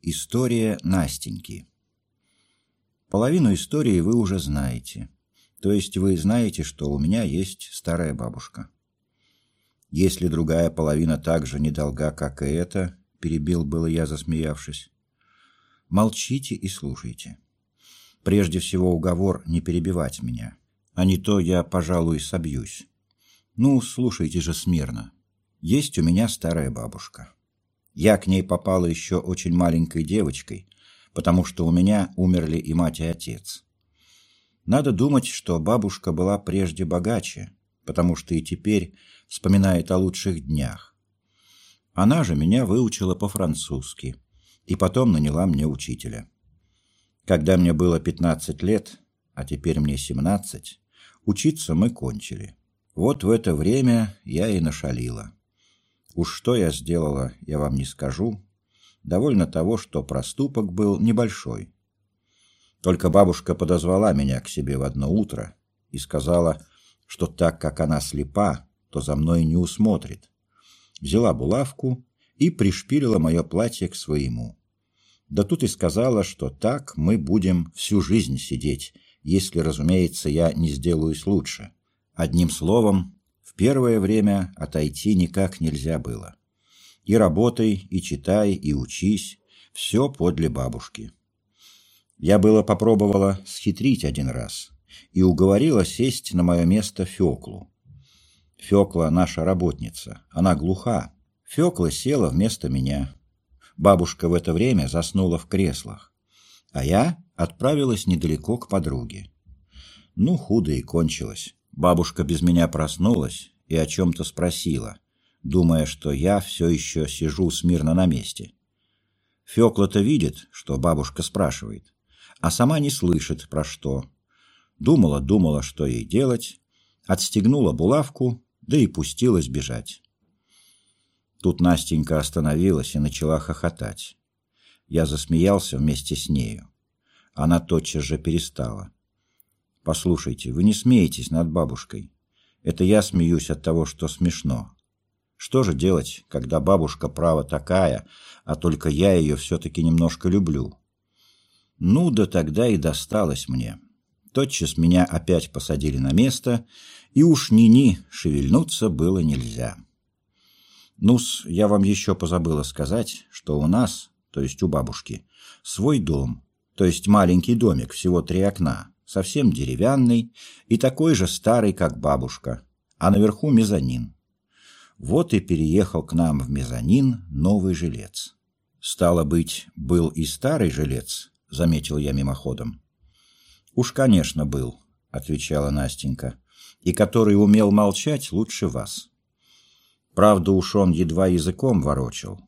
История Настеньки Половину истории вы уже знаете. То есть вы знаете, что у меня есть старая бабушка. Если другая половина так же недолга, как и эта, перебил было я, засмеявшись. Молчите и слушайте. Прежде всего уговор не перебивать меня, а не то я, пожалуй, собьюсь. Ну, слушайте же смирно. Есть у меня старая бабушка. Я к ней попала еще очень маленькой девочкой, потому что у меня умерли и мать, и отец. Надо думать, что бабушка была прежде богаче, потому что и теперь вспоминает о лучших днях. Она же меня выучила по-французски и потом наняла мне учителя. Когда мне было 15 лет, а теперь мне 17, учиться мы кончили. Вот в это время я и нашалила. Уж что я сделала, я вам не скажу. Довольно того, что проступок был небольшой. Только бабушка подозвала меня к себе в одно утро и сказала, что так как она слепа, то за мной не усмотрит. Взяла булавку и пришпилила мое платье к своему. Да тут и сказала, что так мы будем всю жизнь сидеть, если, разумеется, я не сделаюсь лучше. Одним словом, первое время отойти никак нельзя было. И работай, и читай, и учись, все подле бабушки. Я было попробовала схитрить один раз и уговорила сесть на мое место Феклу. Фекла наша работница, она глуха. Фекла села вместо меня. Бабушка в это время заснула в креслах, а я отправилась недалеко к подруге. Ну, худо и кончилось. Бабушка без меня проснулась и о чем-то спросила, думая, что я все еще сижу смирно на месте. Фекла-то видит, что бабушка спрашивает, а сама не слышит, про что. Думала, думала, что ей делать, отстегнула булавку, да и пустилась бежать. Тут Настенька остановилась и начала хохотать. Я засмеялся вместе с нею. Она тотчас же перестала. Послушайте, вы не смеетесь над бабушкой. Это я смеюсь от того, что смешно. Что же делать, когда бабушка права такая, а только я ее все-таки немножко люблю? Ну, да тогда и досталось мне. Тотчас меня опять посадили на место, и уж ни-ни шевельнуться было нельзя. Ну-с, я вам еще позабыла сказать, что у нас, то есть у бабушки, свой дом, то есть маленький домик, всего три окна, совсем деревянный и такой же старый, как бабушка, а наверху мезонин. Вот и переехал к нам в мезонин новый жилец. Стало быть, был и старый жилец, заметил я мимоходом. Уж, конечно, был, отвечала Настенька, и который умел молчать лучше вас. Правда, уж он едва языком ворочал.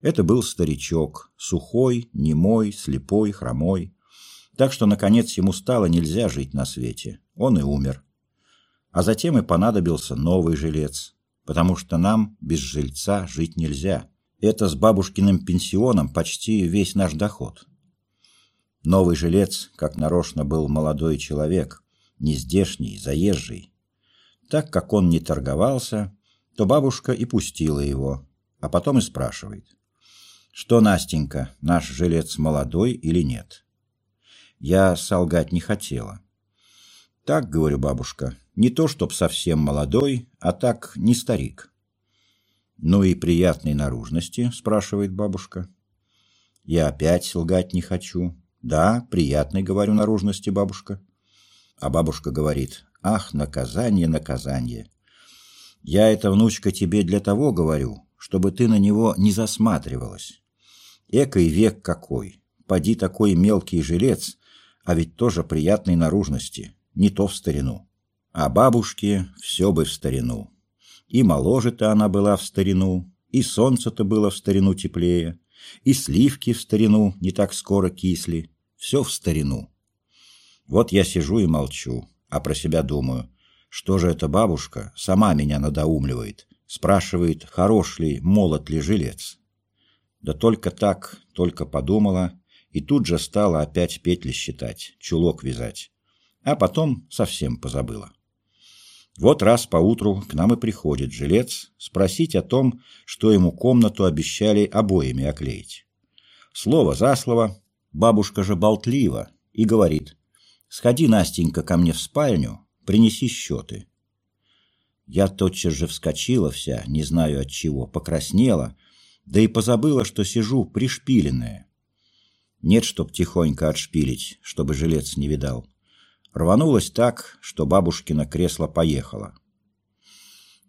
Это был старичок, сухой, немой, слепой, хромой. Так что, наконец, ему стало нельзя жить на свете. Он и умер. А затем и понадобился новый жилец, потому что нам без жильца жить нельзя. Это с бабушкиным пенсионом почти весь наш доход. Новый жилец, как нарочно, был молодой человек, нездешний, заезжий. Так как он не торговался, то бабушка и пустила его, а потом и спрашивает. «Что, Настенька, наш жилец молодой или нет?» Я солгать не хотела. Так, говорю, бабушка, не то чтоб совсем молодой, а так не старик. Ну и приятной наружности, спрашивает бабушка. Я опять лгать не хочу. Да, приятной, говорю, наружности, бабушка. А бабушка говорит, ах, наказание, наказание. Я это, внучка, тебе для того говорю, чтобы ты на него не засматривалась. Экой век какой, поди такой мелкий жилец, а ведь тоже приятной наружности, не то в старину. А бабушке все бы в старину. И моложе-то она была в старину, и солнце-то было в старину теплее, и сливки в старину не так скоро кисли, все в старину. Вот я сижу и молчу, а про себя думаю, что же эта бабушка сама меня надоумливает, спрашивает, хорош ли, молод ли жилец. Да только так, только подумала, и тут же стала опять петли считать, чулок вязать. А потом совсем позабыла. Вот раз поутру к нам и приходит жилец спросить о том, что ему комнату обещали обоями оклеить. Слово за слово, бабушка же болтлива и говорит, «Сходи, Настенька, ко мне в спальню, принеси счеты». Я тотчас же вскочила вся, не знаю от чего, покраснела, да и позабыла, что сижу пришпиленная. Нет, чтоб тихонько отшпилить, чтобы жилец не видал. Рванулась так, что бабушкино кресло поехало.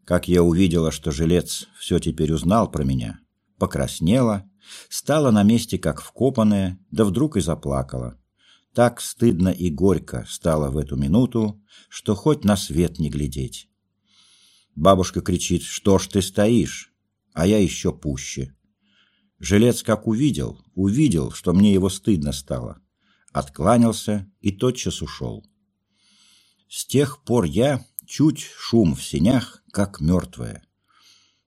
Как я увидела, что жилец все теперь узнал про меня, покраснела, стала на месте как вкопанная, да вдруг и заплакала. Так стыдно и горько стало в эту минуту, что хоть на свет не глядеть. Бабушка кричит «Что ж ты стоишь?» А я еще пуще. Жилец как увидел, увидел, что мне его стыдно стало. Откланялся и тотчас ушел. С тех пор я чуть шум в сенях, как мертвая.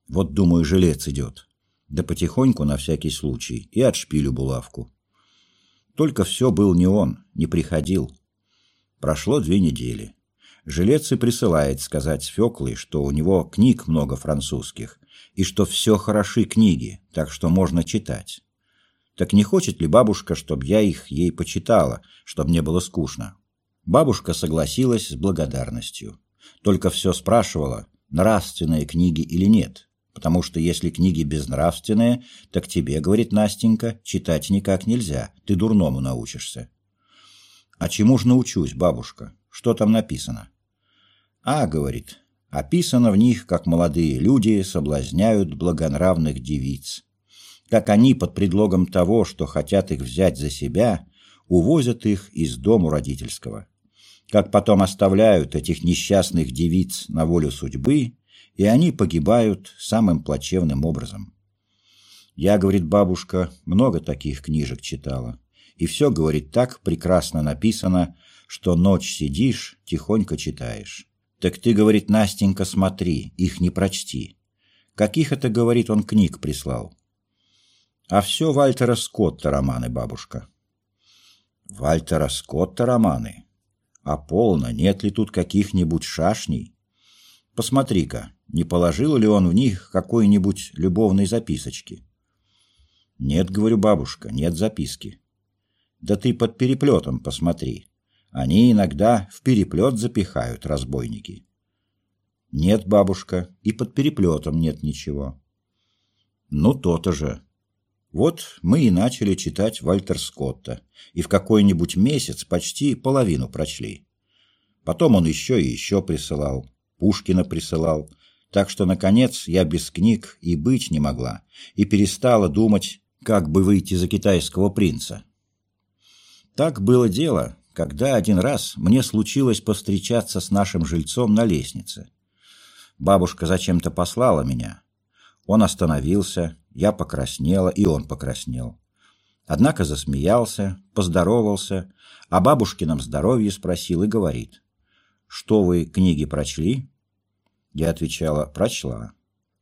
Вот, думаю, жилец идет. Да потихоньку, на всякий случай, и отшпилю булавку. Только все был не он, не приходил. Прошло две недели. Жилец и присылает сказать Феклой, что у него книг много французских, и что все хороши книги, так что можно читать. Так не хочет ли бабушка, чтобы я их ей почитала, чтобы мне было скучно? Бабушка согласилась с благодарностью. Только все спрашивала, нравственные книги или нет. Потому что если книги безнравственные, так тебе, говорит Настенька, читать никак нельзя, ты дурному научишься. А чему ж научусь, бабушка? Что там написано? А, говорит, Описано в них, как молодые люди соблазняют благонравных девиц. Как они под предлогом того, что хотят их взять за себя, увозят их из дому родительского. Как потом оставляют этих несчастных девиц на волю судьбы, и они погибают самым плачевным образом. Я, говорит бабушка, много таких книжек читала. И все, говорит, так прекрасно написано, что ночь сидишь, тихонько читаешь. «Так ты, — говорит Настенька, — смотри, их не прочти. Каких это, — говорит, — он книг прислал?» «А все Вальтера Скотта романы, бабушка». «Вальтера Скотта романы? А полно, нет ли тут каких-нибудь шашней? Посмотри-ка, не положил ли он в них какой-нибудь любовной записочки?» «Нет, — говорю, бабушка, — нет записки». «Да ты под переплетом посмотри. Они иногда в переплет запихают, разбойники. Нет, бабушка, и под переплетом нет ничего. Ну, то-то же. Вот мы и начали читать Вальтер Скотта, и в какой-нибудь месяц почти половину прочли. Потом он еще и еще присылал, Пушкина присылал, так что, наконец, я без книг и быть не могла, и перестала думать, как бы выйти за китайского принца. Так было дело, когда один раз мне случилось повстречаться с нашим жильцом на лестнице. Бабушка зачем-то послала меня. Он остановился, я покраснела, и он покраснел. Однако засмеялся, поздоровался, о бабушкином здоровье спросил и говорит. «Что вы книги прочли?» Я отвечала «Прочла».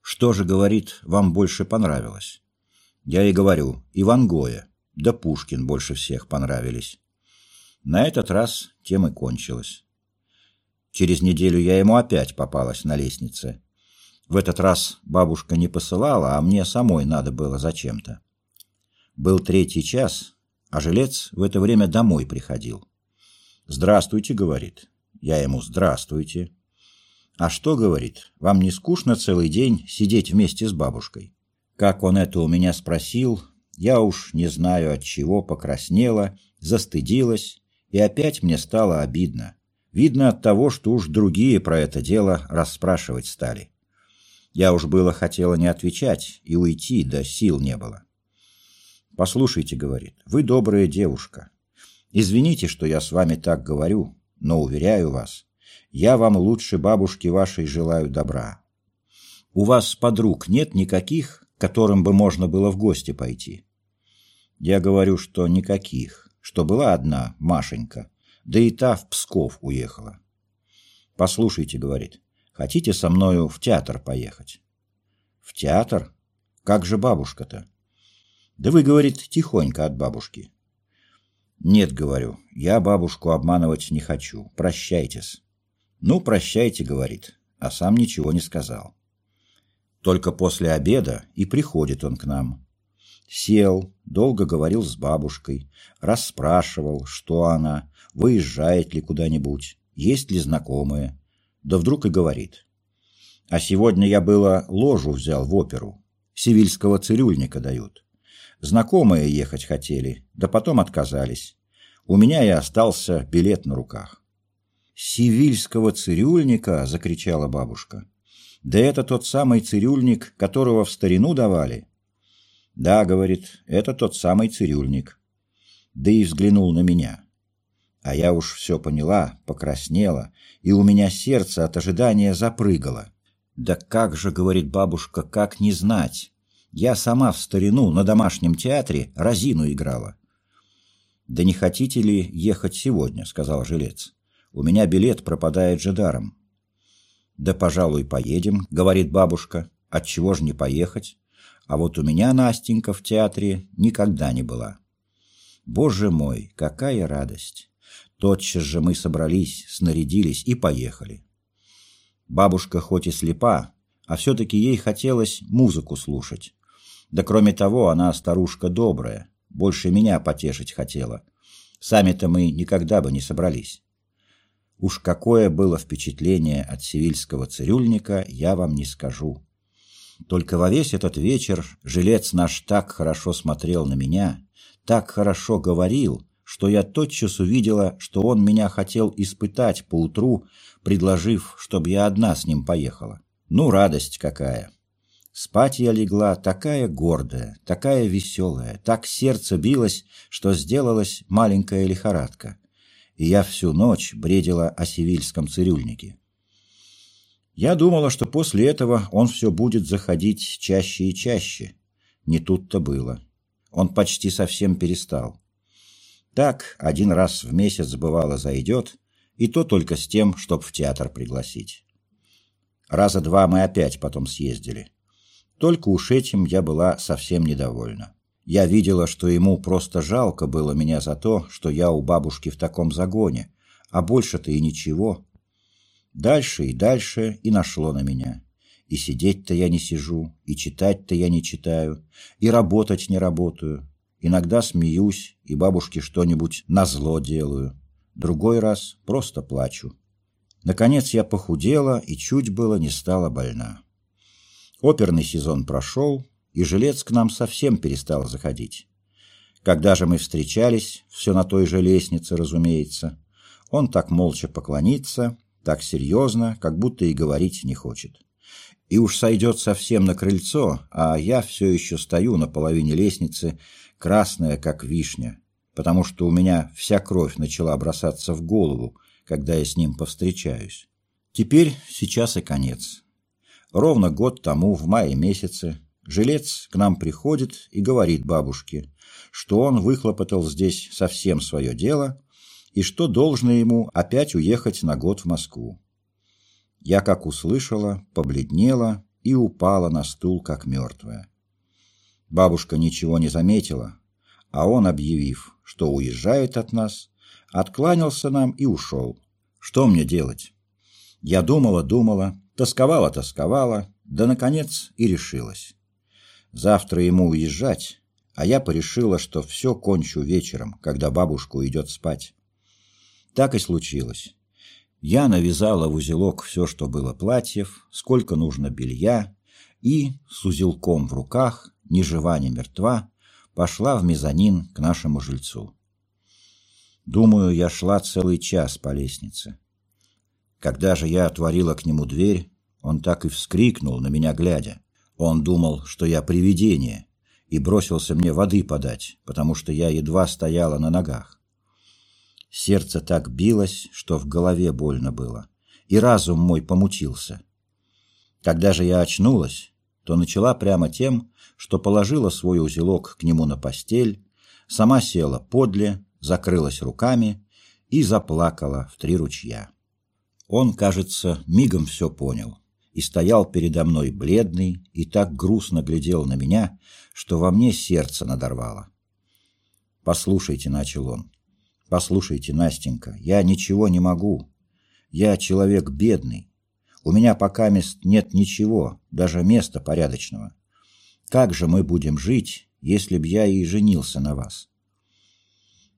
«Что же, — говорит, — вам больше понравилось?» Я и говорю «Иван Гоя, да Пушкин больше всех понравились». На этот раз тем и кончилось. Через неделю я ему опять попалась на лестнице. В этот раз бабушка не посылала, а мне самой надо было зачем-то. Был третий час, а жилец в это время домой приходил. «Здравствуйте», — говорит. Я ему «Здравствуйте». «А что, — говорит, — вам не скучно целый день сидеть вместе с бабушкой?» Как он это у меня спросил, я уж не знаю от чего покраснела, застыдилась и опять мне стало обидно. Видно от того, что уж другие про это дело расспрашивать стали. Я уж было хотела не отвечать и уйти, да сил не было. «Послушайте, — говорит, — вы добрая девушка. Извините, что я с вами так говорю, но, уверяю вас, я вам лучше бабушки вашей желаю добра. У вас подруг нет никаких, которым бы можно было в гости пойти?» Я говорю, что никаких что была одна, Машенька, да и та в Псков уехала. «Послушайте», — говорит, — «хотите со мною в театр поехать?» «В театр? Как же бабушка-то?» «Да вы, — говорит, — тихонько от бабушки». «Нет, — говорю, — я бабушку обманывать не хочу. Прощайтесь». «Ну, прощайте», — говорит, а сам ничего не сказал. Только после обеда и приходит он к нам. Сел, долго говорил с бабушкой, расспрашивал, что она, выезжает ли куда-нибудь, есть ли знакомые. Да вдруг и говорит. А сегодня я было ложу взял в оперу. Сивильского цирюльника дают. Знакомые ехать хотели, да потом отказались. У меня и остался билет на руках. «Сивильского цирюльника!» — закричала бабушка. «Да это тот самый цирюльник, которого в старину давали. «Да», — говорит, — «это тот самый цирюльник». Да и взглянул на меня. А я уж все поняла, покраснела, и у меня сердце от ожидания запрыгало. «Да как же, — говорит бабушка, — как не знать? Я сама в старину на домашнем театре разину играла». «Да не хотите ли ехать сегодня?» — сказал жилец. «У меня билет пропадает же даром». «Да, пожалуй, поедем», — говорит бабушка. «Отчего ж не поехать? А вот у меня Настенька в театре никогда не была. Боже мой, какая радость! Тотчас же мы собрались, снарядились и поехали. Бабушка хоть и слепа, а все-таки ей хотелось музыку слушать. Да кроме того, она старушка добрая, больше меня потешить хотела. Сами-то мы никогда бы не собрались. Уж какое было впечатление от сивильского цирюльника, я вам не скажу. Только во весь этот вечер жилец наш так хорошо смотрел на меня, так хорошо говорил, что я тотчас увидела, что он меня хотел испытать поутру, предложив, чтобы я одна с ним поехала. Ну, радость какая! Спать я легла такая гордая, такая веселая, так сердце билось, что сделалась маленькая лихорадка. И я всю ночь бредила о сивильском цирюльнике. Я думала, что после этого он все будет заходить чаще и чаще. Не тут-то было. Он почти совсем перестал. Так, один раз в месяц, бывало, зайдет, и то только с тем, чтоб в театр пригласить. Раза два мы опять потом съездили. Только уж этим я была совсем недовольна. Я видела, что ему просто жалко было меня за то, что я у бабушки в таком загоне, а больше-то и ничего. Дальше и дальше и нашло на меня. И сидеть-то я не сижу, и читать-то я не читаю, и работать не работаю. Иногда смеюсь, и бабушке что-нибудь назло делаю. Другой раз просто плачу. Наконец я похудела и чуть было не стала больна. Оперный сезон прошел, и жилец к нам совсем перестал заходить. Когда же мы встречались, все на той же лестнице, разумеется, он так молча поклонится так серьезно, как будто и говорить не хочет. И уж сойдет совсем на крыльцо, а я все еще стою на половине лестницы, красная, как вишня, потому что у меня вся кровь начала бросаться в голову, когда я с ним повстречаюсь. Теперь сейчас и конец. Ровно год тому, в мае месяце, жилец к нам приходит и говорит бабушке, что он выхлопотал здесь совсем свое дело и что должно ему опять уехать на год в Москву. Я, как услышала, побледнела и упала на стул, как мертвая. Бабушка ничего не заметила, а он, объявив, что уезжает от нас, откланялся нам и ушел. Что мне делать? Я думала-думала, тосковала-тосковала, да, наконец, и решилась. Завтра ему уезжать, а я порешила, что все кончу вечером, когда бабушка уйдет спать. Так и случилось. Я навязала в узелок все, что было платьев, сколько нужно белья, и, с узелком в руках, ни жива, ни мертва, пошла в мезонин к нашему жильцу. Думаю, я шла целый час по лестнице. Когда же я отворила к нему дверь, он так и вскрикнул на меня глядя. Он думал, что я привидение, и бросился мне воды подать, потому что я едва стояла на ногах. Сердце так билось, что в голове больно было, и разум мой помутился. Когда же я очнулась, то начала прямо тем, что положила свой узелок к нему на постель, сама села подле, закрылась руками и заплакала в три ручья. Он, кажется, мигом все понял и стоял передо мной бледный и так грустно глядел на меня, что во мне сердце надорвало. «Послушайте», — начал он, Послушайте, Настенька, я ничего не могу. Я человек бедный. У меня пока мест нет ничего, даже места порядочного. Как же мы будем жить, если б я и женился на вас.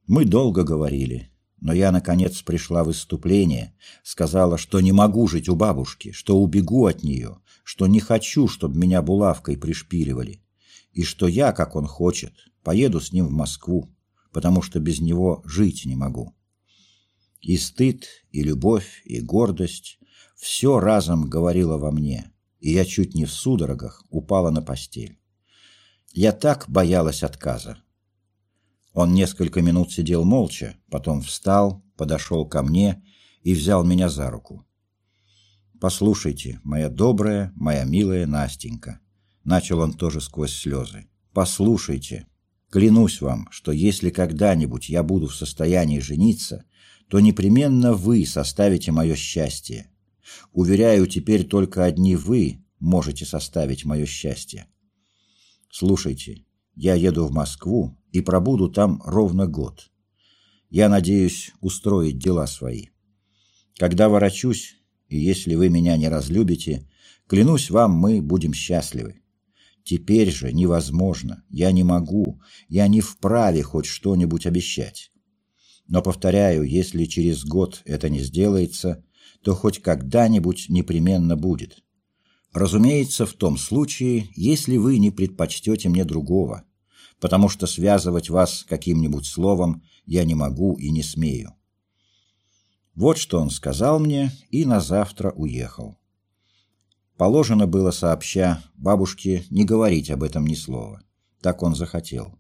Мы долго говорили, но я, наконец, пришла в выступление, сказала, что не могу жить у бабушки, что убегу от нее, что не хочу, чтобы меня булавкой пришпиливали, и что я, как он хочет, поеду с ним в Москву, потому что без него жить не могу. И стыд, и любовь, и гордость — все разом говорило во мне, и я чуть не в судорогах упала на постель. Я так боялась отказа. Он несколько минут сидел молча, потом встал, подошел ко мне и взял меня за руку. «Послушайте, моя добрая, моя милая Настенька», — начал он тоже сквозь слезы. «Послушайте, клянусь вам, что если когда-нибудь я буду в состоянии жениться, то непременно вы составите мое счастье. Уверяю, теперь только одни вы можете составить мое счастье. Слушайте, я еду в Москву и пробуду там ровно год. Я надеюсь устроить дела свои. Когда ворочусь, и если вы меня не разлюбите, клянусь вам, мы будем счастливы. Теперь же невозможно, я не могу, я не вправе хоть что-нибудь обещать. Но, повторяю, если через год это не сделается, то хоть когда-нибудь непременно будет. Разумеется, в том случае, если вы не предпочтете мне другого, потому что связывать вас каким-нибудь словом я не могу и не смею. Вот что он сказал мне и на завтра уехал. Положено было сообща бабушке не говорить об этом ни слова. Так он захотел.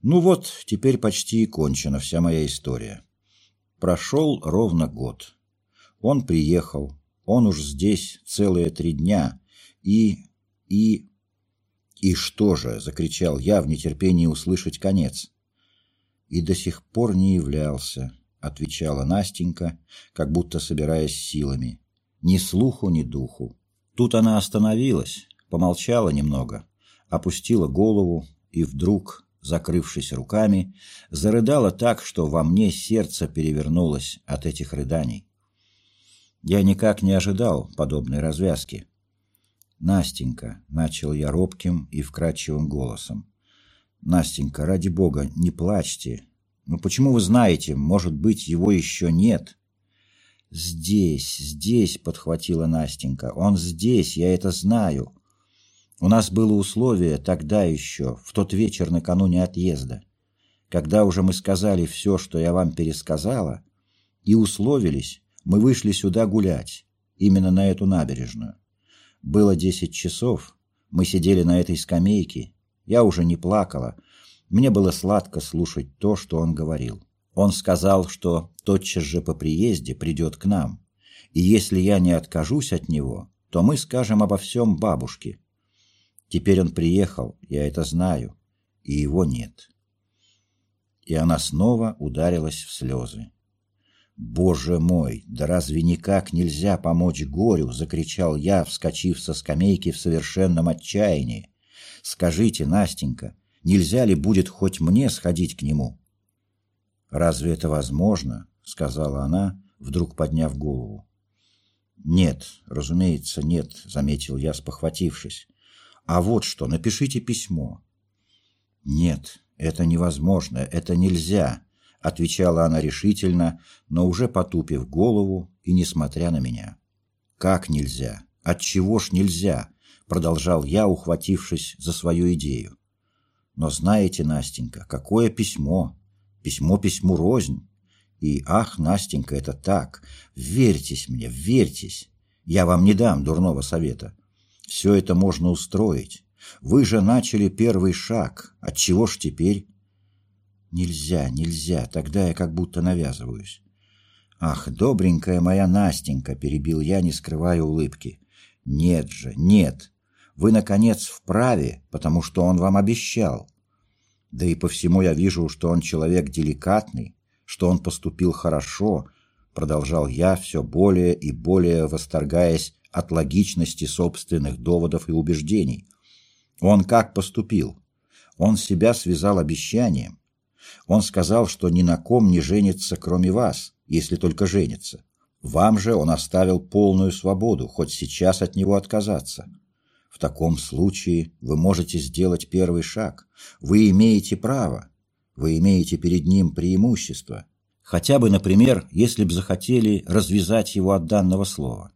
Ну вот, теперь почти кончена вся моя история. Прошел ровно год. Он приехал, он уж здесь целые три дня, и... и... «И что же?» — закричал я в нетерпении услышать конец. «И до сих пор не являлся», — отвечала Настенька, как будто собираясь силами. «Ни слуху, ни духу». Тут она остановилась, помолчала немного, опустила голову и вдруг закрывшись руками, зарыдала так, что во мне сердце перевернулось от этих рыданий. Я никак не ожидал подобной развязки. «Настенька», — начал я робким и вкрадчивым голосом, — «Настенька, ради бога, не плачьте. Ну почему вы знаете, может быть, его еще нет?» «Здесь, здесь», — подхватила Настенька, — «он здесь, я это знаю. У нас было условие тогда еще, в тот вечер накануне отъезда, когда уже мы сказали все, что я вам пересказала, и условились, мы вышли сюда гулять, именно на эту набережную. Было десять часов, мы сидели на этой скамейке, я уже не плакала, мне было сладко слушать то, что он говорил. Он сказал, что тотчас же по приезде придет к нам, и если я не откажусь от него, то мы скажем обо всем бабушке, Теперь он приехал, я это знаю, и его нет. И она снова ударилась в слезы. «Боже мой, да разве никак нельзя помочь горю?» — закричал я, вскочив со скамейки в совершенном отчаянии. «Скажите, Настенька, нельзя ли будет хоть мне сходить к нему?» «Разве это возможно?» — сказала она, вдруг подняв голову. «Нет, разумеется, нет», — заметил я, спохватившись. А вот что, напишите письмо. Нет, это невозможно, это нельзя, отвечала она решительно, но уже потупив голову и несмотря на меня. Как нельзя? Отчего ж нельзя? продолжал я, ухватившись за свою идею. Но знаете, Настенька, какое письмо? Письмо письму рознь. И ах, Настенька, это так. Верьтесь мне, верьтесь. Я вам не дам дурного совета. Все это можно устроить. Вы же начали первый шаг. Отчего ж теперь? Нельзя, нельзя. Тогда я как будто навязываюсь. Ах, добренькая моя Настенька, перебил я, не скрывая улыбки. Нет же, нет. Вы, наконец, вправе, потому что он вам обещал. Да и по всему я вижу, что он человек деликатный, что он поступил хорошо, продолжал я, все более и более восторгаясь от логичности собственных доводов и убеждений. Он как поступил? Он себя связал обещанием. Он сказал, что ни на ком не женится, кроме вас, если только женится. Вам же он оставил полную свободу, хоть сейчас от него отказаться. Таком случае вы можете сделать первый шаг. Вы имеете право. Вы имеете перед ним преимущество. Хотя бы, например, если бы захотели развязать его от данного слова.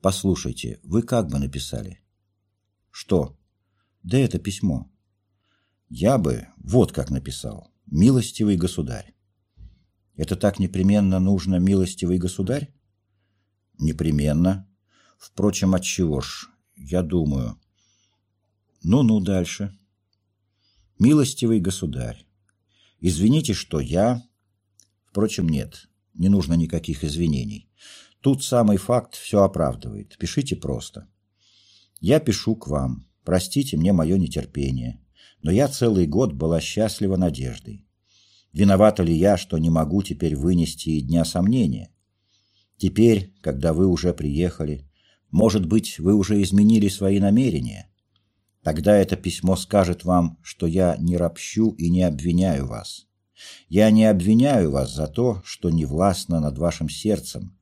Послушайте, вы как бы написали? Что? Да это письмо. Я бы вот как написал. Милостивый государь. Это так непременно нужно, милостивый государь? Непременно. Впрочем, от чего ж? Я думаю. Ну-ну, дальше. Милостивый государь. Извините, что я... Впрочем, нет, не нужно никаких извинений. Тут самый факт все оправдывает. Пишите просто. Я пишу к вам. Простите мне мое нетерпение. Но я целый год была счастлива надеждой. Виновата ли я, что не могу теперь вынести и дня сомнения? Теперь, когда вы уже приехали, может быть, вы уже изменили свои намерения? Тогда это письмо скажет вам, что я не ропщу и не обвиняю вас. Я не обвиняю вас за то, что не властно над вашим сердцем.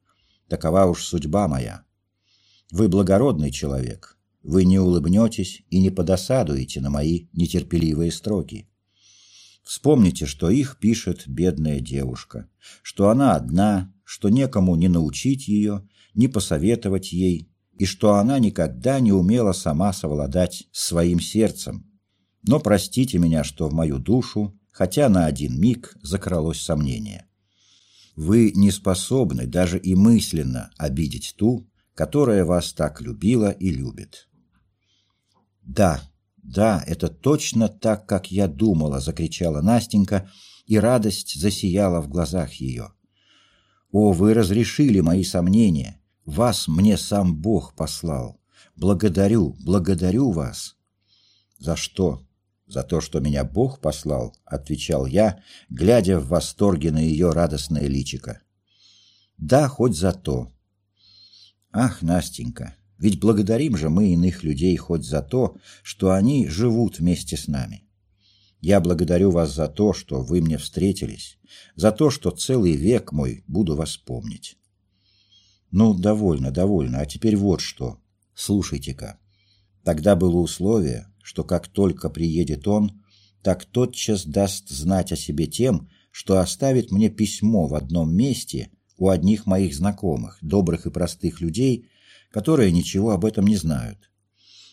Такова уж судьба моя. Вы благородный человек. Вы не улыбнетесь и не подосадуете на мои нетерпеливые строки. Вспомните, что их пишет бедная девушка, что она одна, что некому не научить ее, не посоветовать ей, и что она никогда не умела сама совладать своим сердцем. Но простите меня, что в мою душу, хотя на один миг закралось сомнение. Вы не способны даже и мысленно обидеть ту, которая вас так любила и любит. Да, да, это точно так, как я думала, закричала Настенька, и радость засияла в глазах ее. О, вы разрешили мои сомнения. Вас мне сам Бог послал. Благодарю, благодарю вас. За что? За то, что меня Бог послал, отвечал я, глядя в восторге на ее радостное личико. Да, хоть за то. Ах, Настенька, ведь благодарим же мы иных людей хоть за то, что они живут вместе с нами. Я благодарю вас за то, что вы мне встретились, за то, что целый век мой буду вас помнить. Ну, довольно, довольно, а теперь вот что. Слушайте-ка. Тогда было условие, что как только приедет он, так тотчас даст знать о себе тем, что оставит мне письмо в одном месте у одних моих знакомых, добрых и простых людей, которые ничего об этом не знают.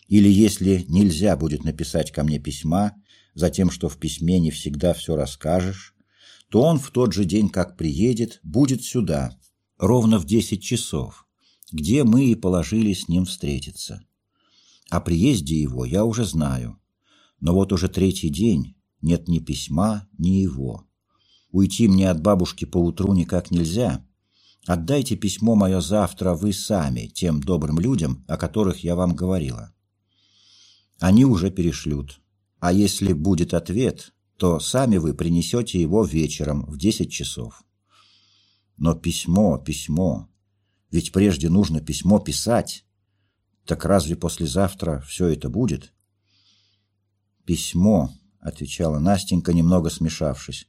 Или если нельзя будет написать ко мне письма, за тем, что в письме не всегда все расскажешь, то он в тот же день, как приедет, будет сюда, ровно в десять часов, где мы и положили с ним встретиться. О приезде его я уже знаю, но вот уже третий день нет ни письма, ни его. Уйти мне от бабушки поутру никак нельзя. Отдайте письмо мое завтра вы сами тем добрым людям, о которых я вам говорила. Они уже перешлют. А если будет ответ, то сами вы принесете его вечером в десять часов. Но письмо, письмо. Ведь прежде нужно письмо писать. Так разве послезавтра все это будет? Письмо, отвечала Настенька, немного смешавшись.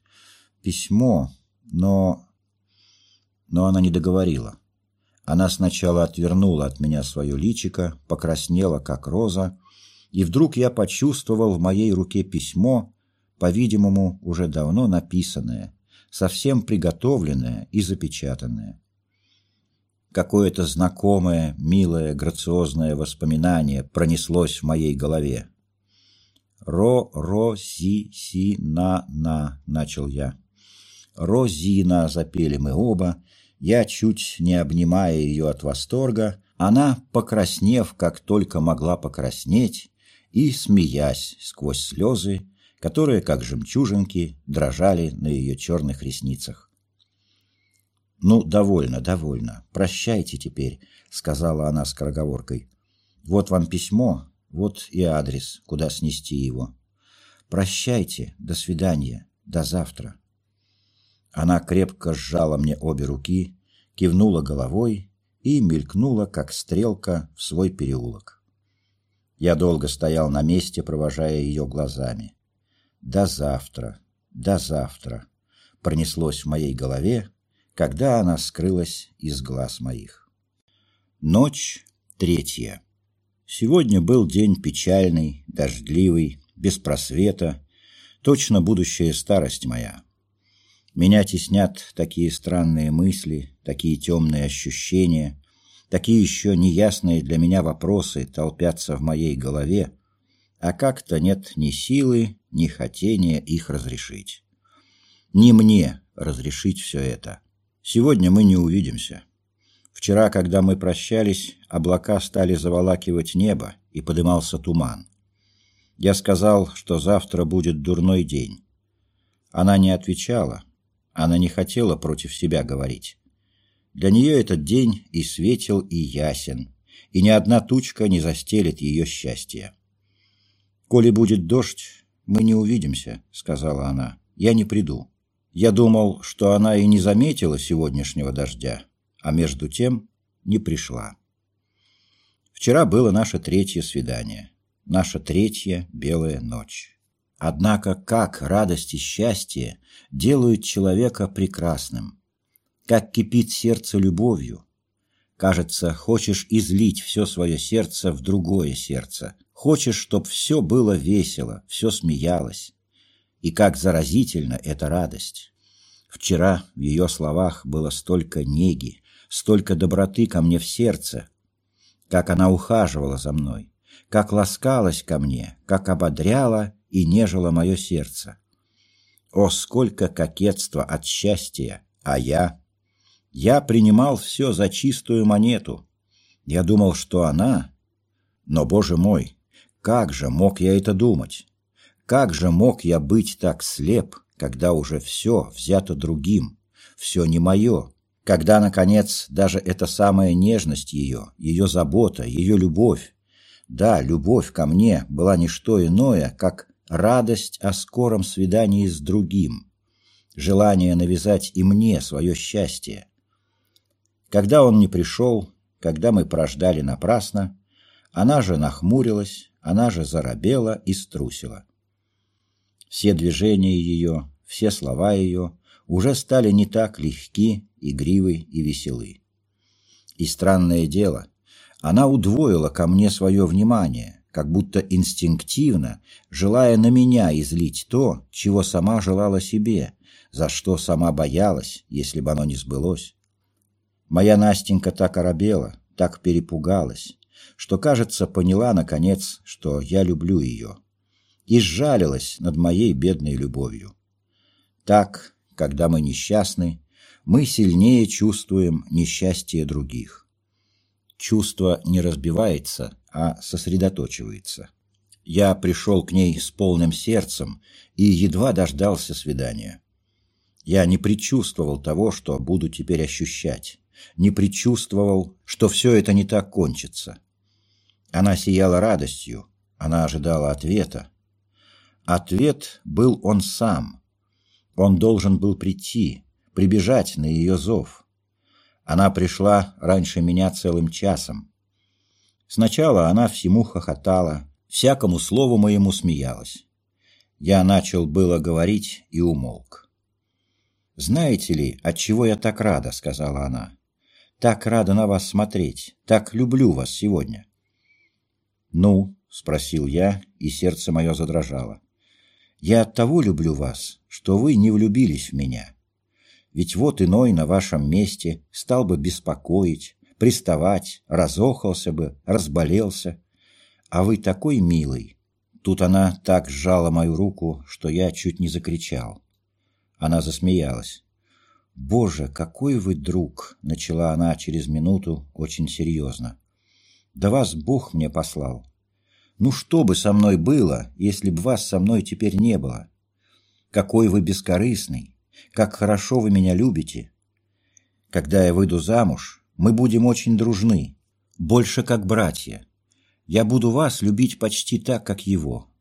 Письмо, но... Но она не договорила. Она сначала отвернула от меня свое личико, покраснела, как роза, и вдруг я почувствовал в моей руке письмо, по-видимому, уже давно написанное, совсем приготовленное и запечатанное. Какое-то знакомое, милое, грациозное воспоминание пронеслось в моей голове. «Ро-ро-си-си-на-на», — начал я. «Розина», — запели мы оба, я, чуть не обнимая ее от восторга, она, покраснев, как только могла покраснеть, и смеясь сквозь слезы, которые, как жемчужинки, дрожали на ее черных ресницах. «Ну, довольно, довольно. Прощайте теперь», — сказала она скороговоркой. «Вот вам письмо, вот и адрес, куда снести его. Прощайте, до свидания, до завтра». Она крепко сжала мне обе руки, кивнула головой и мелькнула, как стрелка, в свой переулок. Я долго стоял на месте, провожая ее глазами. «До завтра, до завтра», — пронеслось в моей голове, когда она скрылась из глаз моих. Ночь третья. Сегодня был день печальный, дождливый, без просвета, точно будущая старость моя. Меня теснят такие странные мысли, такие темные ощущения, такие еще неясные для меня вопросы толпятся в моей голове, а как-то нет ни силы, ни хотения их разрешить. Не мне разрешить все это. Сегодня мы не увидимся. Вчера, когда мы прощались, облака стали заволакивать небо, и подымался туман. Я сказал, что завтра будет дурной день. Она не отвечала, она не хотела против себя говорить. Для нее этот день и светел, и ясен, и ни одна тучка не застелит ее счастье. «Коли будет дождь, мы не увидимся», — сказала она. «Я не приду». Я думал, что она и не заметила сегодняшнего дождя, а между тем не пришла. Вчера было наше третье свидание, наша третья белая ночь. Однако как радость и счастье делают человека прекрасным, как кипит сердце любовью. Кажется, хочешь излить все свое сердце в другое сердце, хочешь, чтоб все было весело, все смеялось. И как заразительна эта радость. Вчера в ее словах было столько неги, столько доброты ко мне в сердце, как она ухаживала за мной, как ласкалась ко мне, как ободряла и нежило мое сердце. О, сколько кокетства от счастья, а я... Я принимал все за чистую монету. Я думал, что она... Но, боже мой, как же мог я это думать? Как же мог я быть так слеп, когда уже все взято другим, все не мое, когда, наконец, даже эта самая нежность ее, ее забота, ее любовь, да, любовь ко мне была не что иное, как радость о скором свидании с другим, желание навязать и мне свое счастье. Когда он не пришел, когда мы прождали напрасно, она же нахмурилась, она же заробела и струсила. Все движения ее, все слова ее уже стали не так легки, игривы и веселы. И странное дело, она удвоила ко мне свое внимание, как будто инстинктивно, желая на меня излить то, чего сама желала себе, за что сама боялась, если бы оно не сбылось. Моя Настенька так оробела, так перепугалась, что, кажется, поняла, наконец, что я люблю ее, и сжалилась над моей бедной любовью. Так, когда мы несчастны, мы сильнее чувствуем несчастье других. Чувство не разбивается, а сосредоточивается. Я пришел к ней с полным сердцем и едва дождался свидания. Я не предчувствовал того, что буду теперь ощущать, не предчувствовал, что все это не так кончится. Она сияла радостью, она ожидала ответа. Ответ был он сам. Он должен был прийти, прибежать на ее зов. Она пришла раньше меня целым часом. Сначала она всему хохотала, всякому слову моему смеялась. Я начал было говорить и умолк. «Знаете ли, от чего я так рада?» — сказала она. «Так рада на вас смотреть, так люблю вас сегодня». «Ну?» — спросил я, и сердце мое задрожало. «Я от того люблю вас, что вы не влюбились в меня. Ведь вот иной на вашем месте стал бы беспокоить, приставать, разохался бы, разболелся. А вы такой милый. Тут она так сжала мою руку, что я чуть не закричал. Она засмеялась. «Боже, какой вы друг!» — начала она через минуту очень серьезно. «Да вас Бог мне послал. Ну что бы со мной было, если бы вас со мной теперь не было? Какой вы бескорыстный! Как хорошо вы меня любите! Когда я выйду замуж, мы будем очень дружны, больше как братья. Я буду вас любить почти так, как его.